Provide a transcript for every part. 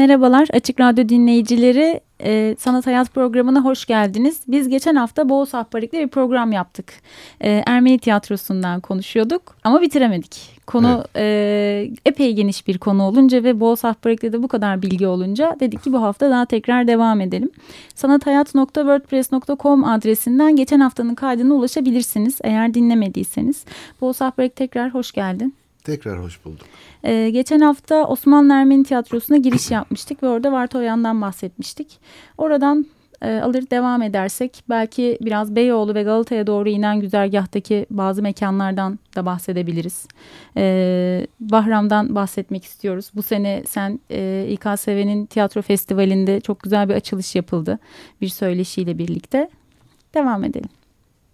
Merhabalar Açık Radyo dinleyicileri. E, Sanat Hayat programına hoş geldiniz. Biz geçen hafta Boğaz Ahbarik'le bir program yaptık. E, Ermeni tiyatrosundan konuşuyorduk ama bitiremedik. Konu evet. e, epey geniş bir konu olunca ve Boğaz Ahbarik'te de bu kadar bilgi olunca dedik ki bu hafta daha tekrar devam edelim. sanathayat.wordpress.com adresinden geçen haftanın kaydına ulaşabilirsiniz eğer dinlemediyseniz. Boğaz Ahbarik tekrar hoş geldin. Tekrar hoş bulduk. Ee, geçen hafta Osmanlı Ermeni Tiyatrosu'na giriş yapmıştık ve orada Vartoyan'dan bahsetmiştik. Oradan e, alır devam edersek belki biraz Beyoğlu ve Galata'ya doğru inen güzergahtaki bazı mekanlardan da bahsedebiliriz. Ee, Bahram'dan bahsetmek istiyoruz. Bu sene sen e, İKSV'nin tiyatro festivalinde çok güzel bir açılış yapıldı. Bir söyleşiyle birlikte. Devam edelim.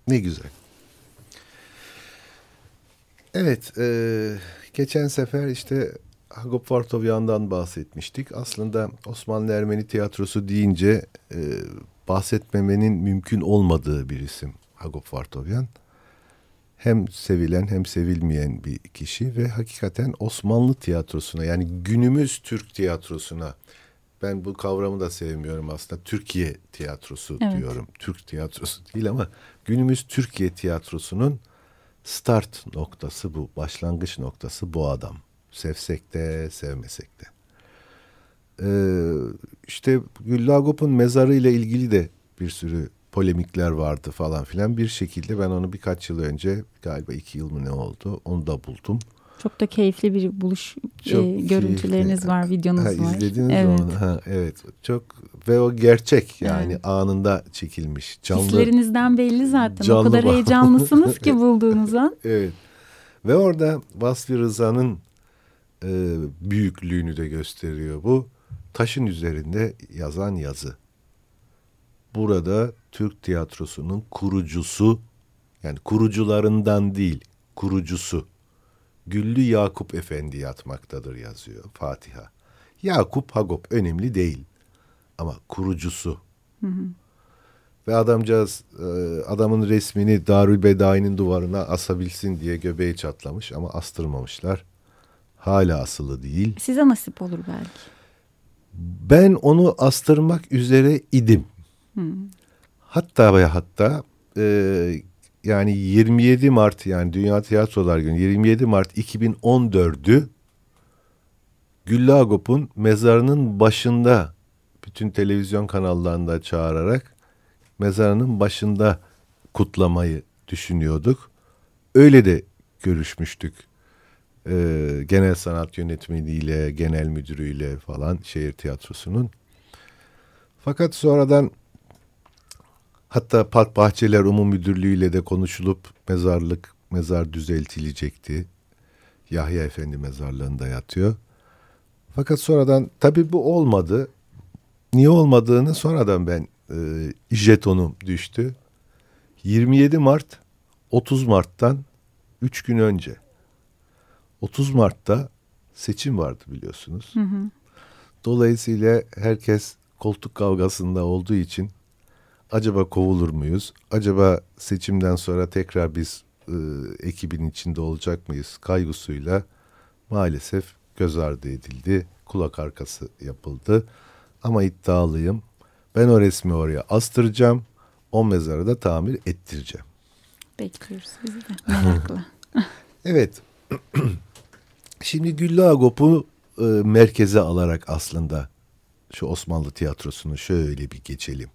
Ne güzel. Evet, e, geçen sefer işte Hagop Vartovyan'dan bahsetmiştik. Aslında Osmanlı Ermeni tiyatrosu deyince e, bahsetmemenin mümkün olmadığı bir isim Hagop Vartovyan. Hem sevilen hem sevilmeyen bir kişi ve hakikaten Osmanlı tiyatrosuna yani günümüz Türk tiyatrosuna ben bu kavramı da sevmiyorum aslında. Türkiye tiyatrosu evet. diyorum. Türk tiyatrosu değil ama günümüz Türkiye tiyatrosunun start noktası bu, başlangıç noktası bu adam. Sevsek de sevmesek de. Ee, işte Güllagop'un mezarı ile ilgili de bir sürü polemikler vardı falan filan. Bir şekilde ben onu birkaç yıl önce galiba iki yıl mı ne oldu onu da buldum. Çok da keyifli bir buluş çok e, görüntüleriniz keyifli. var, videonuz ha, var. İzlediniz evet. onu. Ha, evet. Çok ve o gerçek yani evet. anında çekilmiş. Canlı, Hislerinizden belli zaten. Canlı o kadar heyecanlısınız ki bulduğunuz an. evet. Ve orada Vasfi Rıza'nın e, büyüklüğünü de gösteriyor bu. Taşın üzerinde yazan yazı. Burada Türk tiyatrosunun kurucusu yani kurucularından değil kurucusu Güllü Yakup Efendi yatmaktadır yazıyor Fatiha. Yakup Hagop önemli değil ama kurucusu. Hı hı. Ve adamcağız e, adamın resmini Darül Bedai'nin duvarına asabilsin diye göbeği çatlamış ama astırmamışlar. Hala asılı değil. Size nasip olur belki. Ben onu astırmak üzere idim. Hı. Hatta ve hatta e, yani 27 Mart yani Dünya Tiyatrolar Günü 27 Mart 2014'ü Güllü Agop'un mezarının başında bütün televizyon kanallarında çağırarak mezarının başında kutlamayı düşünüyorduk. Öyle de görüşmüştük. Ee, genel sanat yönetmeniyle, genel müdürüyle falan şehir tiyatrosunun. Fakat sonradan Hatta Park Bahçeler Umum Müdürlüğü ile de konuşulup mezarlık, mezar düzeltilecekti. Yahya Efendi mezarlığında yatıyor. Fakat sonradan tabii bu olmadı. Niye olmadığını sonradan ben e, jetonum düştü. 27 Mart 30 Mart'tan 3 gün önce. 30 Mart'ta seçim vardı biliyorsunuz. Hı hı. Dolayısıyla herkes koltuk kavgasında olduğu için acaba kovulur muyuz? Acaba seçimden sonra tekrar biz e, ekibin içinde olacak mıyız kaygısıyla maalesef göz ardı edildi. Kulak arkası yapıldı. Ama iddialıyım. Ben o resmi oraya astıracağım. O mezarı da tamir ettireceğim. Bekliyoruz bizi de merakla. evet. Şimdi Güllü Agop'u e, merkeze alarak aslında şu Osmanlı tiyatrosunu şöyle bir geçelim.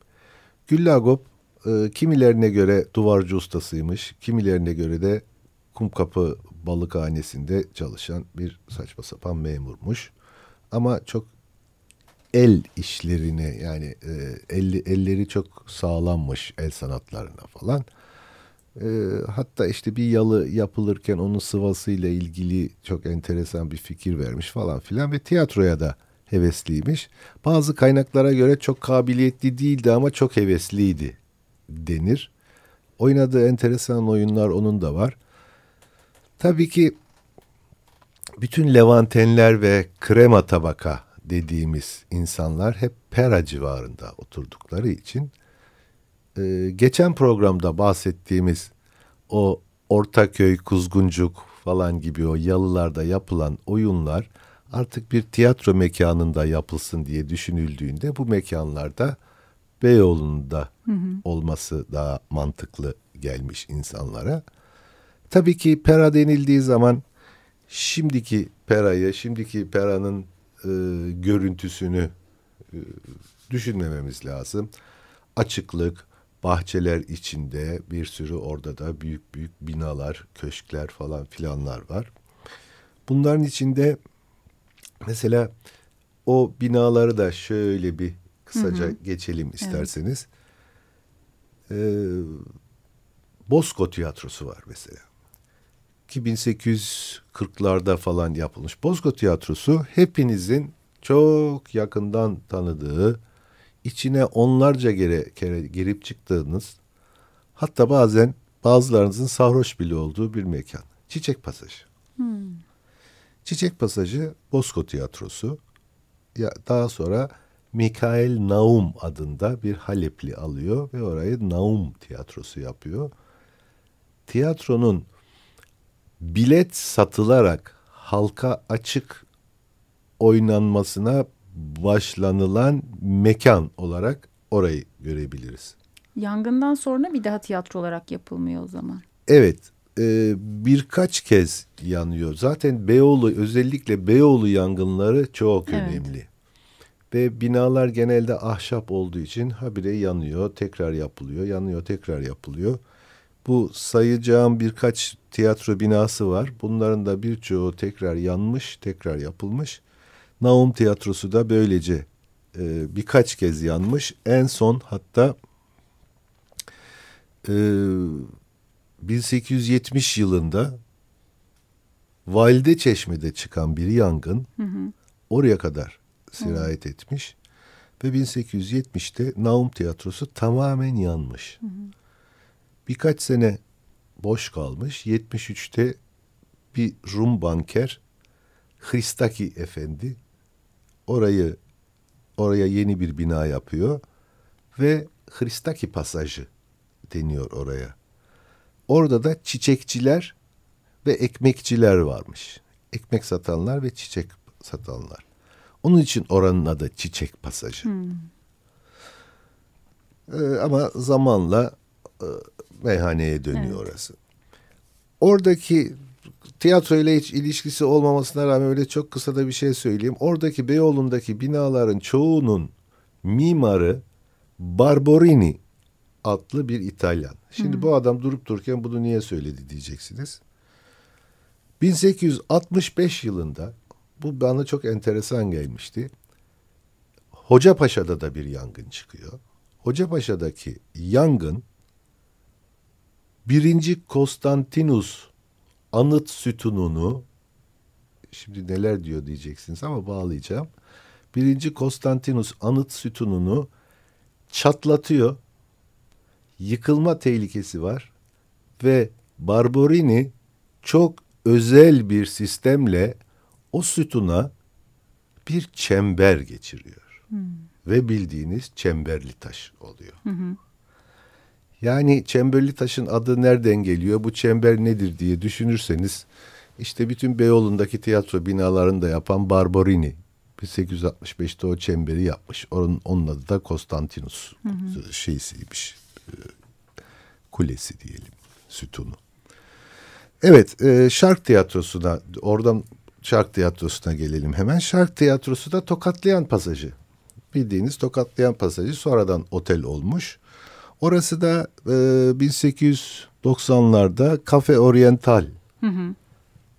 Güllagop e, kimilerine göre duvarcı ustasıymış, kimilerine göre de Kumkapı balıkhanesinde çalışan bir saçma sapan memurmuş. Ama çok el işlerine yani e, elli, elleri çok sağlammış el sanatlarına falan. E, hatta işte bir yalı yapılırken onun sıvasıyla ilgili çok enteresan bir fikir vermiş falan filan ve tiyatroya da hevesliymiş. Bazı kaynaklara göre çok kabiliyetli değildi ama çok hevesliydi denir. Oynadığı enteresan oyunlar onun da var. Tabii ki bütün Levantenler ve krema tabaka dediğimiz insanlar hep Pera civarında oturdukları için e, geçen programda bahsettiğimiz o Ortaköy, Kuzguncuk falan gibi o yalılarda yapılan oyunlar artık bir tiyatro mekanında yapılsın diye düşünüldüğünde bu mekanlarda Beyoğlu'nda hı hı. olması daha mantıklı gelmiş insanlara. Tabii ki pera denildiği zaman şimdiki perayı, şimdiki peranın e, görüntüsünü e, düşünmememiz lazım. Açıklık, bahçeler içinde bir sürü orada da büyük büyük binalar, köşkler falan filanlar var. Bunların içinde mesela o binaları da şöyle bir kısaca hı hı. geçelim isterseniz. Evet. Ee, Bosco Tiyatrosu var mesela. 1840'larda falan yapılmış. Bosco Tiyatrosu hepinizin çok yakından tanıdığı, içine onlarca kere, kere girip çıktığınız, hatta bazen bazılarınızın sarhoş bile olduğu bir mekan. Çiçek Pasajı. Hmm. Çiçek Pasajı Bosco Tiyatrosu. Ya daha sonra Mikael Naum adında bir Halepli alıyor ve orayı Naum Tiyatrosu yapıyor. Tiyatronun bilet satılarak halka açık oynanmasına başlanılan mekan olarak orayı görebiliriz. Yangından sonra bir daha tiyatro olarak yapılmıyor o zaman. Evet, e, birkaç kez yanıyor. Zaten Beyoğlu özellikle Beyoğlu yangınları çok evet. önemli. Ve binalar genelde ahşap olduğu için habire yanıyor, tekrar yapılıyor, yanıyor, tekrar yapılıyor. Bu sayacağım birkaç tiyatro binası var. Bunların da birçoğu tekrar yanmış, tekrar yapılmış. Naum Tiyatrosu da böylece e, birkaç kez yanmış. En son hatta e, 1870 yılında Valide Çeşme'de çıkan bir yangın hı hı. oraya kadar sirayet hı. etmiş. Ve 1870'te Naum Tiyatrosu tamamen yanmış. Hı hı. Birkaç sene boş kalmış. 73'te bir Rum banker Hristaki Efendi orayı oraya yeni bir bina yapıyor ve Hristaki Pasajı deniyor oraya. Orada da çiçekçiler ve ekmekçiler varmış. Ekmek satanlar ve çiçek satanlar. Onun için oranın adı Çiçek Pasajı. Hmm. Ee, ama zamanla e, meyhaneye dönüyor evet. orası. Oradaki tiyatro ile hiç ilişkisi olmamasına rağmen öyle çok kısa da bir şey söyleyeyim. Oradaki Beyoğlu'ndaki binaların çoğunun mimarı Barberini adlı bir İtalyan. Şimdi hmm. bu adam durup dururken bunu niye söyledi diyeceksiniz. 1865 yılında bu bana çok enteresan gelmişti. Hocapaşa'da da bir yangın çıkıyor. Hocapaşa'daki yangın birinci Konstantinus anıt sütununu şimdi neler diyor diyeceksiniz ama bağlayacağım. Birinci Konstantinus anıt sütununu çatlatıyor. Yıkılma tehlikesi var ve Barberini çok özel bir sistemle o sütuna bir çember geçiriyor. Hmm. Ve bildiğiniz çemberli taş oluyor. Hı hı. Yani çemberli taşın adı nereden geliyor? Bu çember nedir diye düşünürseniz işte bütün Beyoğlu'ndaki tiyatro binalarını da yapan Barberini 1865'te o çemberi yapmış. Onun, onun adı da Konstantinus hı hı. şeysiymiş. Kulesi diyelim, sütunu. Evet, e, Şark Tiyatrosu'na, oradan Şark Tiyatrosu'na gelelim hemen. Şark Tiyatrosu da Tokatlayan Pasajı. Bildiğiniz Tokatlayan Pasajı sonradan otel olmuş. Orası da e, 1890'larda Cafe Oriental hı hı.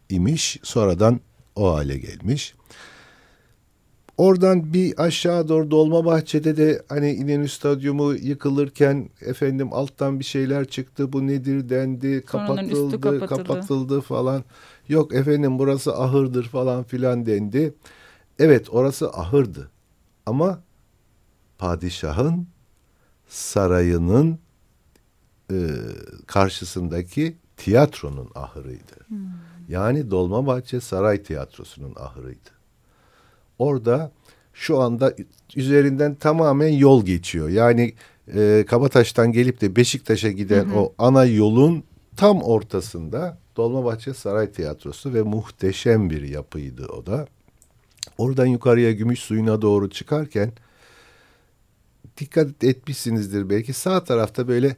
imiş. Sonradan o hale gelmiş. Oradan bir aşağı doğru Dolmabahçe'de de hani İnönü Stadyumu yıkılırken efendim alttan bir şeyler çıktı. Bu nedir dendi, kapatıldı, kapatıldı. kapatıldı falan. Yok efendim burası ahırdır falan filan dendi. Evet orası ahırdı. Ama padişahın sarayının e, karşısındaki tiyatronun ahırıydı. Yani Dolmabahçe Saray Tiyatrosu'nun ahırıydı. Orada şu anda üzerinden tamamen yol geçiyor. Yani e, Kabataş'tan gelip de Beşiktaş'a giden o ana yolun tam ortasında Dolmabahçe Saray Tiyatrosu ve muhteşem bir yapıydı o da. Oradan yukarıya gümüş suyuna doğru çıkarken dikkat etmişsinizdir belki sağ tarafta böyle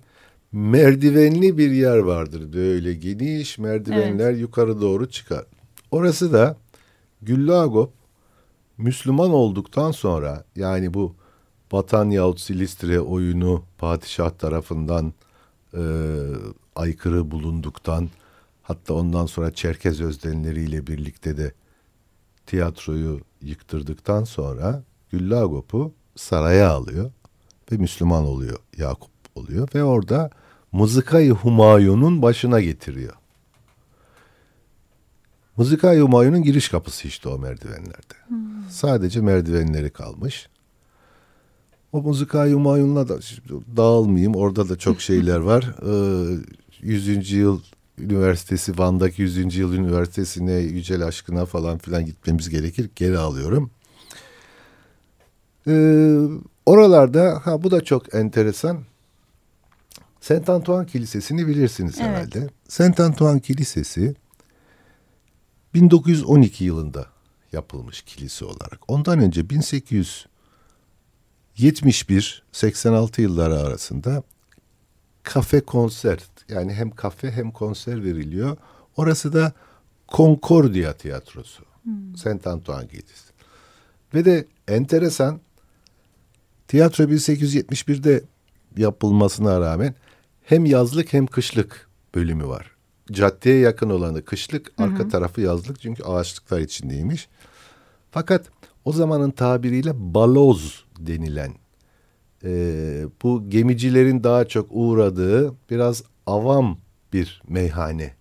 merdivenli bir yer vardır. Böyle geniş merdivenler yukarı doğru çıkar. Orası da Güllü Agop Müslüman olduktan sonra yani bu Vatan yahut Silistre oyunu padişah tarafından e, aykırı bulunduktan hatta ondan sonra Çerkez özdenleriyle birlikte de tiyatroyu yıktırdıktan sonra Güllü Agop'u saraya alıyor ve Müslüman oluyor Yakup oluyor ve orada Mızıkayı Humayun'un başına getiriyor. Mızıkayı Humayun'un giriş kapısı işte o merdivenlerde. Sadece merdivenleri kalmış. O Mızıkayı Humayun'la da dağılmayayım. Orada da çok şeyler var. Ee, 100. yıl üniversitesi, Van'daki 100. yıl üniversitesine, Yücel Aşkın'a falan filan gitmemiz gerekir. Geri alıyorum. Ee, oralarda ha bu da çok enteresan. Saint Antoine Kilisesi'ni bilirsiniz Evet. herhalde. Saint Antoine Kilisesi 1912 yılında yapılmış kilise olarak. Ondan önce 1871-86 yılları arasında kafe konser yani hem kafe hem konser veriliyor. Orası da Concordia Tiyatrosu. Saint Antoine Kilisesi. Ve de enteresan tiyatro 1871'de yapılmasına rağmen hem yazlık hem kışlık bölümü var. Caddeye yakın olanı kışlık, arka tarafı yazlık çünkü ağaçlıklar içindeymiş. Fakat o zamanın tabiriyle baloz denilen e, bu gemicilerin daha çok uğradığı biraz avam bir meyhane.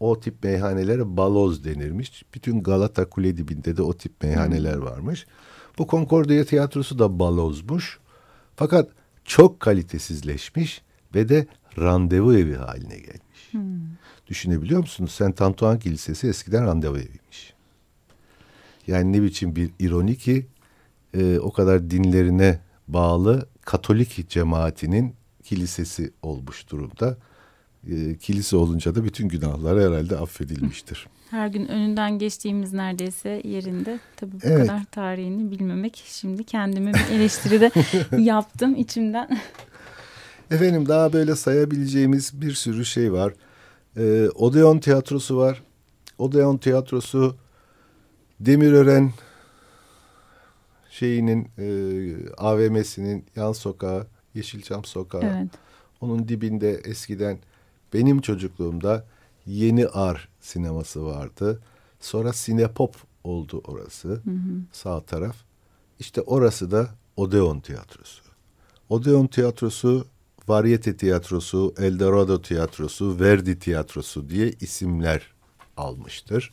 O tip meyhanelere baloz denirmiş. Bütün Galata Kule dibinde de o tip meyhaneler varmış. Bu Concordia tiyatrosu da balozmuş. Fakat çok kalitesizleşmiş ve de randevu evi haline gelmiş. Düşünebiliyor musunuz? Saint Antoine Kilisesi eskiden randevu eviymiş. Yani ne biçim bir ironi ki e, o kadar dinlerine bağlı Katolik cemaatinin kilisesi olmuş durumda. E, kilise olunca da bütün günahlar herhalde affedilmiştir. Her gün önünden geçtiğimiz neredeyse yerinde. Tabii bu Evet. kadar tarihini bilmemek. Şimdi kendime bir eleştiride yaptım içimden. Efendim daha böyle sayabileceğimiz bir sürü şey var. Ee, Odeon tiyatrosu var. Odeon tiyatrosu Demirören şeyinin e, AVM'sinin yan sokağı Yeşilçam sokağı. Evet. Onun dibinde eskiden benim çocukluğumda Yeni Ar sineması vardı. Sonra Sinepop oldu orası. Sağ taraf. İşte orası da Odeon tiyatrosu. Odeon tiyatrosu Varyete tiyatrosu, Eldorado tiyatrosu, Verdi tiyatrosu diye isimler almıştır.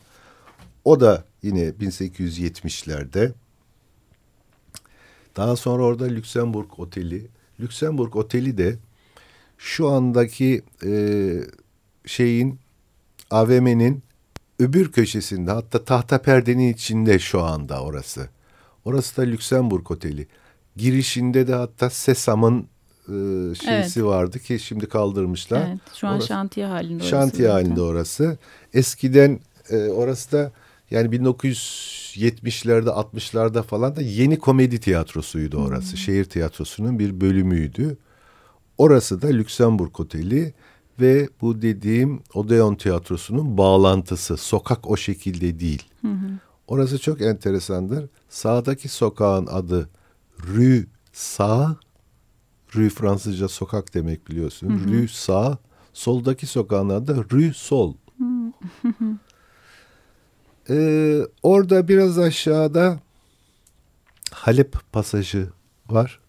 O da yine 1870'lerde. Daha sonra orada Lüksemburg Oteli. Lüksemburg Oteli de şu andaki e, şeyin AVM'nin öbür köşesinde hatta tahta perdenin içinde şu anda orası. Orası da Lüksemburg Oteli. Girişinde de hatta Sesam'ın e, şeysi vardı ki şimdi kaldırmışlar. Evet. Şu an Orası- şantiye halinde orası Şantiye zaten. halinde orası. Eskiden e, orası da yani 1970'lerde 60'larda falan da yeni komedi tiyatrosuydu orası. Şehir tiyatrosunun bir bölümüydü. Orası da Lüksemburg Oteli ve bu dediğim Odeon tiyatrosunun bağlantısı. Sokak o şekilde değil. Orası çok enteresandır. Sağdaki sokağın adı Rue Sağ. Rue Fransızca sokak demek biliyorsun. Rue Sağ. Soldaki sokağın adı Rue Sol. Ee, orada biraz aşağıda Halep pasajı var.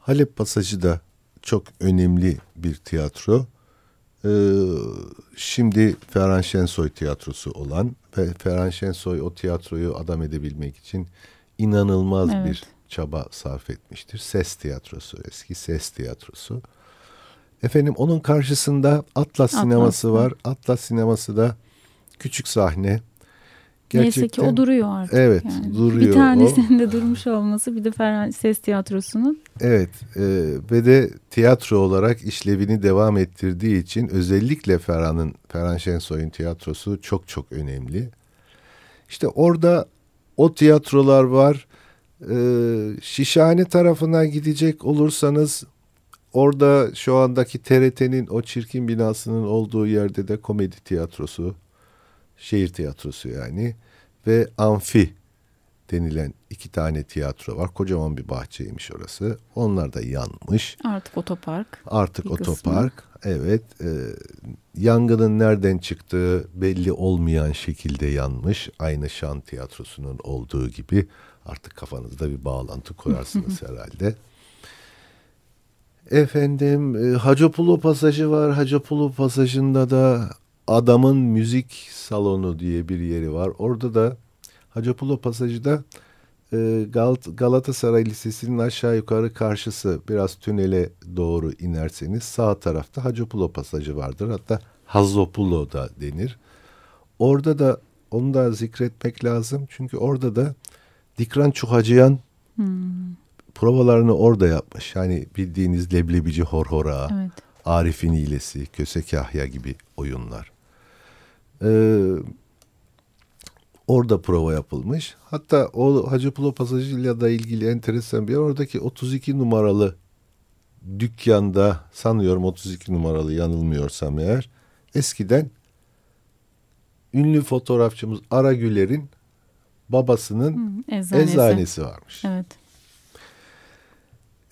Halep pasajı da çok önemli bir tiyatro. Ee, şimdi Ferhan Şensoy tiyatrosu olan ve Ferhan Şensoy o tiyatroyu adam edebilmek için inanılmaz Evet. bir çaba sarf etmiştir. Ses tiyatrosu, eski ses tiyatrosu. Efendim onun karşısında Atlas, sineması var. Atlas sineması da küçük sahne. Neyse ki o duruyor artık. Evet, yani. duruyor Bir o. tanesinin de durmuş olması bir de Ferhan Ses Tiyatrosu'nun. Evet e, ve de tiyatro olarak işlevini devam ettirdiği için özellikle Ferhan'ın, Ferhan Şensoy'un tiyatrosu çok çok önemli. İşte orada o tiyatrolar var. E, Şişhane tarafına gidecek olursanız orada şu andaki TRT'nin o çirkin binasının olduğu yerde de komedi tiyatrosu, şehir tiyatrosu yani ve amfi denilen iki tane tiyatro var. Kocaman bir bahçeymiş orası. Onlar da yanmış. Artık otopark. Artık Bir kısmı. otopark. Evet. e, yangının nereden çıktığı belli olmayan şekilde yanmış. Aynı Şan Tiyatrosu'nun olduğu gibi. Artık kafanızda bir bağlantı koyarsınız herhalde. Efendim e, Hacopulu pasajı var. Hacopulu pasajında da adamın müzik salonu diye bir yeri var. Orada da Hacopulu pasajda e, Gal- Galatasaray Lisesi'nin aşağı yukarı karşısı biraz tünele doğru inerseniz sağ tarafta Hacopulu pasajı vardır. Hatta Hazopulo da denir. Orada da onu da zikretmek lazım. Çünkü orada da Dikran Çuhacıyan provalarını orada yapmış. Yani bildiğiniz Leblebici Horhora, Evet. Arif'in İyilesi, Köse Kahya gibi oyunlar. Ee, orada prova yapılmış. Hatta o Hacı Pulo pasajıyla da ilgili enteresan bir yer. Oradaki 32 numaralı dükkanda sanıyorum 32 numaralı yanılmıyorsam eğer eskiden ünlü fotoğrafçımız Ara Güler'in babasının Eczanesi. eczanesi varmış. Evet.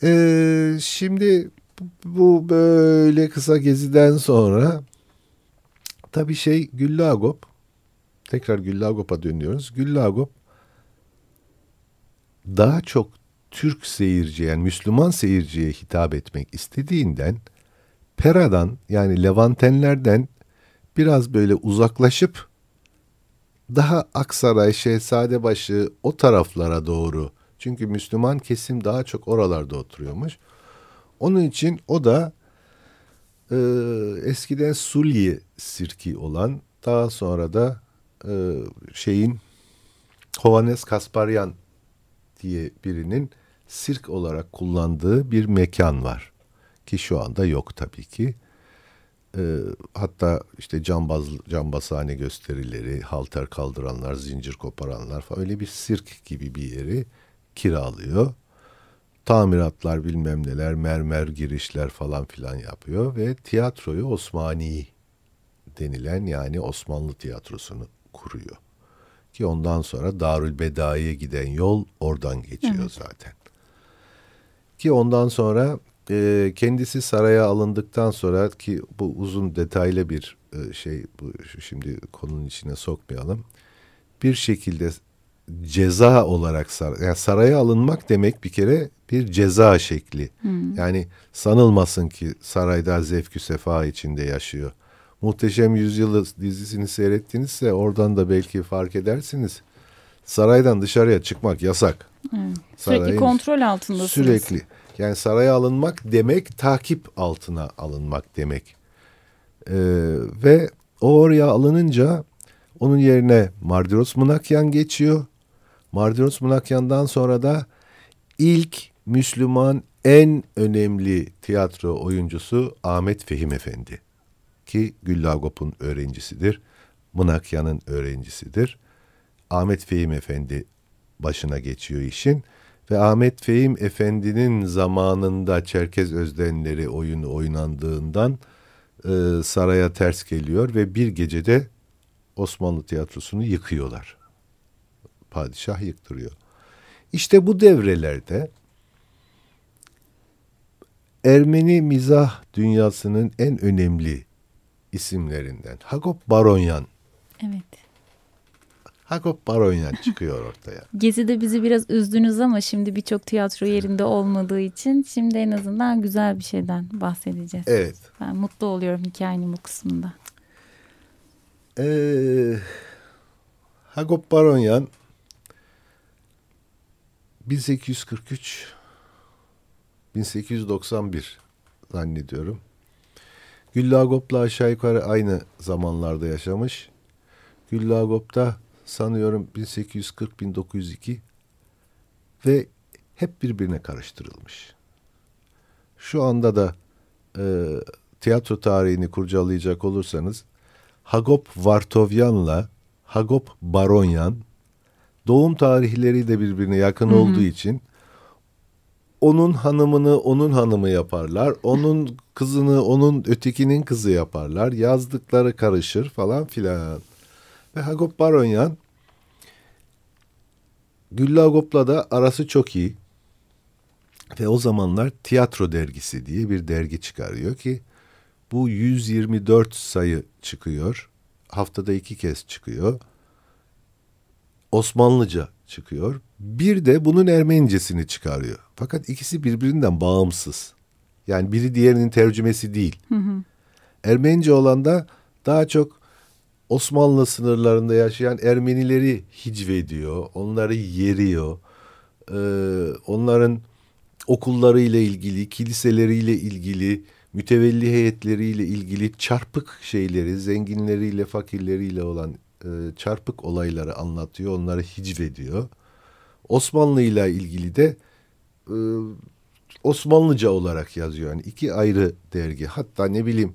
Ee, şimdi bu- böyle kısa geziden sonra tabii şey Güllü Agop tekrar Güllü Agop'a dönüyoruz. Güllü Agop daha çok Türk seyirciye yani Müslüman seyirciye hitap etmek istediğinden Pera'dan yani Levantenlerden biraz böyle uzaklaşıp daha Aksaray, Şehzadebaşı o taraflara doğru. Çünkü Müslüman kesim daha çok oralarda oturuyormuş. Onun için o da e, eskiden Sulye sirki olan daha sonra da e, şeyin Hovannes Kasparyan diye birinin sirk olarak kullandığı bir mekan var. Ki şu anda yok tabii ki. Ee, hatta işte cambaz, cambazhane gösterileri, halter kaldıranlar, zincir koparanlar falan öyle bir sirk gibi bir yeri kiralıyor. Tamiratlar bilmem neler, mermer girişler falan filan yapıyor ve tiyatroyu Osmani denilen yani Osmanlı tiyatrosunu kuruyor. Ki ondan sonra Darül Bedai'ye giden yol oradan geçiyor zaten. Ki ondan sonra e, kendisi saraya alındıktan sonra ki bu uzun detaylı bir e, şey bu şimdi konunun içine sokmayalım. Bir şekilde ceza olarak sar, yani saraya alınmak demek bir kere bir ceza şekli. Yani sanılmasın ki sarayda zevkü sefa içinde yaşıyor. Muhteşem Yüzyılı dizisini seyrettinizse oradan da belki fark edersiniz. Saraydan dışarıya çıkmak yasak. Sürekli Sarayın- kontrol altındasınız. Sürekli. Yani saraya alınmak demek takip altına alınmak demek. Ee, ve o oraya alınınca onun yerine Mardiros Mınakyan geçiyor. Mardiros Mınakyan'dan sonra da ilk Müslüman en önemli tiyatro oyuncusu Ahmet Fehim Efendi. Ki Güllü Agop'un öğrencisidir. Mınakyan'ın öğrencisidir. Ahmet Fehim Efendi başına geçiyor işin. Ve Ahmet Fehim Efendi'nin zamanında Çerkez Özdenleri oyunu oynandığından e, saraya ters geliyor ve bir gecede Osmanlı tiyatrosunu yıkıyorlar. Padişah yıktırıyor. İşte bu devrelerde Ermeni mizah dünyasının en önemli isimlerinden Hagop Baronyan Evet. Hagop Baronyan çıkıyor ortaya. Gezi'de bizi biraz üzdünüz ama şimdi birçok tiyatro yerinde olmadığı için şimdi en azından güzel bir şeyden bahsedeceğiz. Evet. Ben mutlu oluyorum hikayenin bu kısmında. Ee, Hagop Baronyan 1843 1891 zannediyorum. Güllü Agop'la aşağı yukarı aynı zamanlarda yaşamış. Güllü Agop'ta sanıyorum 1840-1902 ve hep birbirine karıştırılmış. Şu anda da e, tiyatro tarihini kurcalayacak olursanız Hagop Vartovyan'la Hagop Baronyan doğum tarihleri de birbirine yakın hı hı. olduğu için onun hanımını onun hanımı yaparlar. Onun kızını onun ötekinin kızı yaparlar. Yazdıkları karışır falan filan. Ve Hagop Baronyan Güllü Agop'la da arası çok iyi. Ve o zamanlar Tiyatro Dergisi diye bir dergi çıkarıyor ki bu 124 sayı çıkıyor. Haftada iki kez çıkıyor. Osmanlıca çıkıyor. Bir de bunun Ermenicesini çıkarıyor. Fakat ikisi birbirinden bağımsız. Yani biri diğerinin tercümesi değil. Hı hı. Ermenice olan da daha çok Osmanlı sınırlarında yaşayan Ermenileri hicvediyor. Onları yeriyor. Ee, onların okullarıyla ilgili, kiliseleriyle ilgili, mütevelli heyetleriyle ilgili çarpık şeyleri, zenginleriyle, fakirleriyle olan e, çarpık olayları anlatıyor, onları hicvediyor. Osmanlı ile ilgili de e, Osmanlıca olarak yazıyor. Yani iki ayrı dergi. Hatta ne bileyim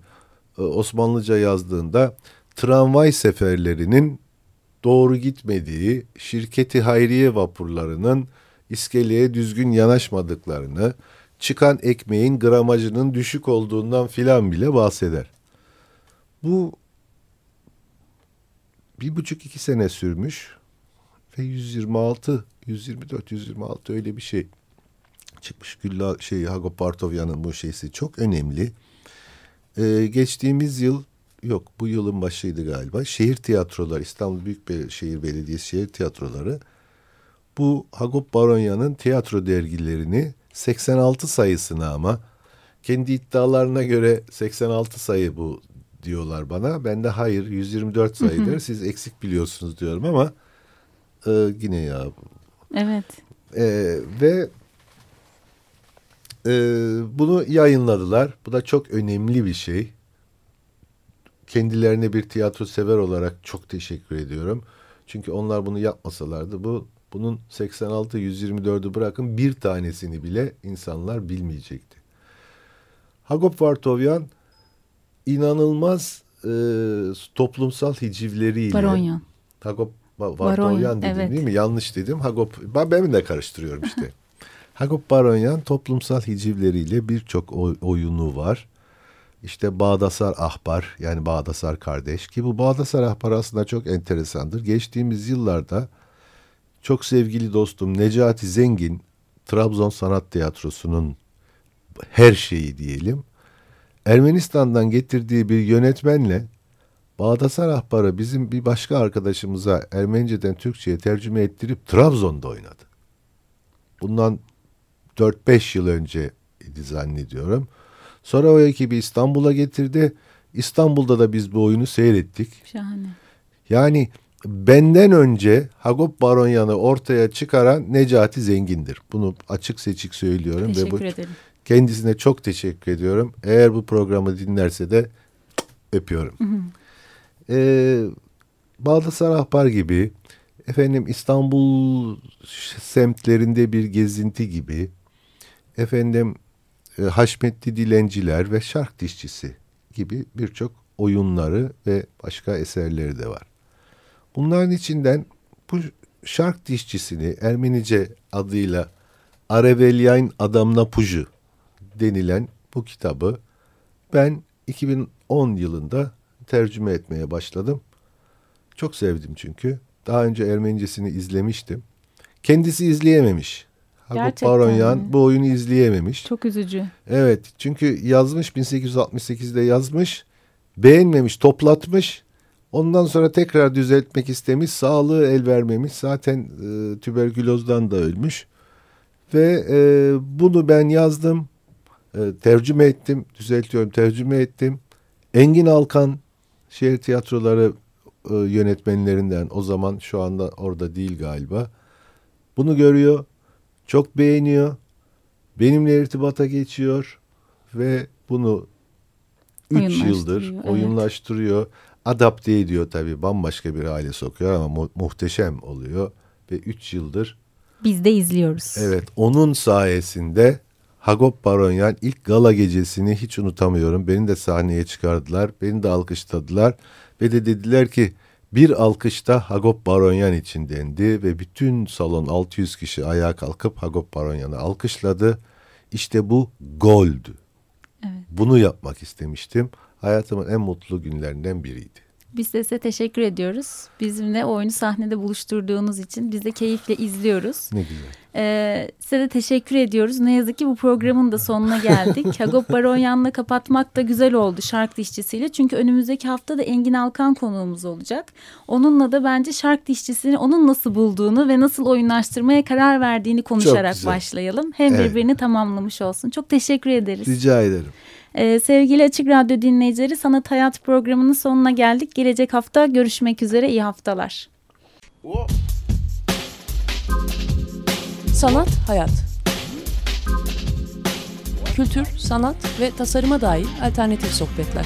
e, Osmanlıca yazdığında tramvay seferlerinin doğru gitmediği, şirketi hayriye vapurlarının iskeleye düzgün yanaşmadıklarını, çıkan ekmeğin gramajının düşük olduğundan filan bile bahseder. Bu bir buçuk iki sene sürmüş ve 126, 124, 126 öyle bir şey çıkmış. Gülla şey Hago Partovyan'ın bu şeysi çok önemli. Ee, geçtiğimiz yıl yok bu yılın başıydı galiba. Şehir tiyatroları İstanbul Büyükşehir Belediyesi şehir tiyatroları bu Hagop Baronya'nın tiyatro dergilerini 86 sayısına ama kendi iddialarına göre 86 sayı bu diyorlar bana. Ben de hayır 124 sayıdır siz eksik biliyorsunuz diyorum ama e, yine ya. Evet. E, ve e, bunu yayınladılar. Bu da çok önemli bir şey. Kendilerine bir tiyatro sever olarak çok teşekkür ediyorum. Çünkü onlar bunu yapmasalardı bu bunun 86 124'ü bırakın bir tanesini bile insanlar bilmeyecekti. Hagop Vartovyan inanılmaz e, toplumsal hicivleriyle Baronyan. Hagop Vartovyan dedim evet. değil mi? Yanlış dedim. Hagop ben, ben de karıştırıyorum işte. Hagop Baronyan toplumsal hicivleriyle birçok oyunu var. İşte Bağdasar Ahbar yani Bağdasar kardeş ki bu Bağdasar Ahbar aslında çok enteresandır. Geçtiğimiz yıllarda çok sevgili dostum Necati Zengin Trabzon Sanat Tiyatrosu'nun her şeyi diyelim. Ermenistan'dan getirdiği bir yönetmenle Bağdasar Ahbar'ı bizim bir başka arkadaşımıza Ermeniceden Türkçe'ye tercüme ettirip Trabzon'da oynadı. Bundan 4-5 yıl önce idi zannediyorum. Sonra o ekibi İstanbul'a getirdi. İstanbul'da da biz bu oyunu seyrettik. Şahane. Yani benden önce Hagop Baronyan'ı ortaya çıkaran Necati Zengin'dir. Bunu açık seçik söylüyorum. Teşekkür ve bu, ederim. Kendisine çok teşekkür ediyorum. Eğer bu programı dinlerse de öpüyorum. Hı hı. Ee, Baldasar Ahbar gibi efendim İstanbul semtlerinde bir gezinti gibi efendim e, Haşmetli Dilenciler ve Şark Dişçisi gibi birçok oyunları ve başka eserleri de var. Bunların içinden bu şark dişçisini Ermenice adıyla Arevelyayn Adamna Puju denilen bu kitabı ben 2010 yılında tercüme etmeye başladım. Çok sevdim çünkü. Daha önce Ermenicesini izlemiştim. Kendisi izleyememiş. Hakop Baronyan bu oyunu izleyememiş. Çok üzücü. Evet çünkü yazmış 1868'de yazmış. Beğenmemiş, toplatmış. Ondan sonra tekrar düzeltmek istemiş, sağlığı el vermemiş. Zaten e, tüberkülozdan da ölmüş. Ve e, bunu ben yazdım, e, tercüme ettim, düzeltiyorum, tercüme ettim. Engin Alkan, şehir tiyatroları e, yönetmenlerinden, o zaman şu anda orada değil galiba. Bunu görüyor, çok beğeniyor, benimle irtibata geçiyor ve bunu 3 yıldır Oyunlaştırıyor, evet. oyunlaştırıyor. Adapte ediyor tabii bambaşka bir hale sokuyor ama mu- muhteşem oluyor. Ve 3 yıldır Biz de izliyoruz. evet onun sayesinde Hagop Baronyan ilk gala gecesini hiç unutamıyorum. Beni de sahneye çıkardılar. Beni de alkışladılar. Ve de dediler ki bir alkışta Hagop Baronyan için dendi. Ve bütün salon 600 kişi ayağa kalkıp Hagop Baronyan'ı alkışladı. İşte bu goldü. Bunu yapmak istemiştim. Hayatımın en mutlu günlerinden biriydi. Biz de size teşekkür ediyoruz. Bizimle oyunu sahnede buluşturduğunuz için biz de keyifle izliyoruz. Ne güzel. Ee, size de teşekkür ediyoruz. Ne yazık ki bu programın da sonuna geldik. Hagop Baronyan'la kapatmak da güzel oldu şark dişçisiyle. Çünkü önümüzdeki hafta da Engin Alkan konuğumuz olacak. Onunla da bence şark dişçisini onun nasıl bulduğunu ve nasıl oyunlaştırmaya karar verdiğini konuşarak başlayalım. Hem Evet. birbirini tamamlamış olsun. Çok teşekkür ederiz. Rica ederim. Ee, sevgili Açık Radyo dinleyicileri Sanat Hayat programının sonuna geldik. Gelecek hafta görüşmek üzere. İyi haftalar. Sanat, hayat. Kültür, sanat ve tasarıma dair alternatif sohbetler.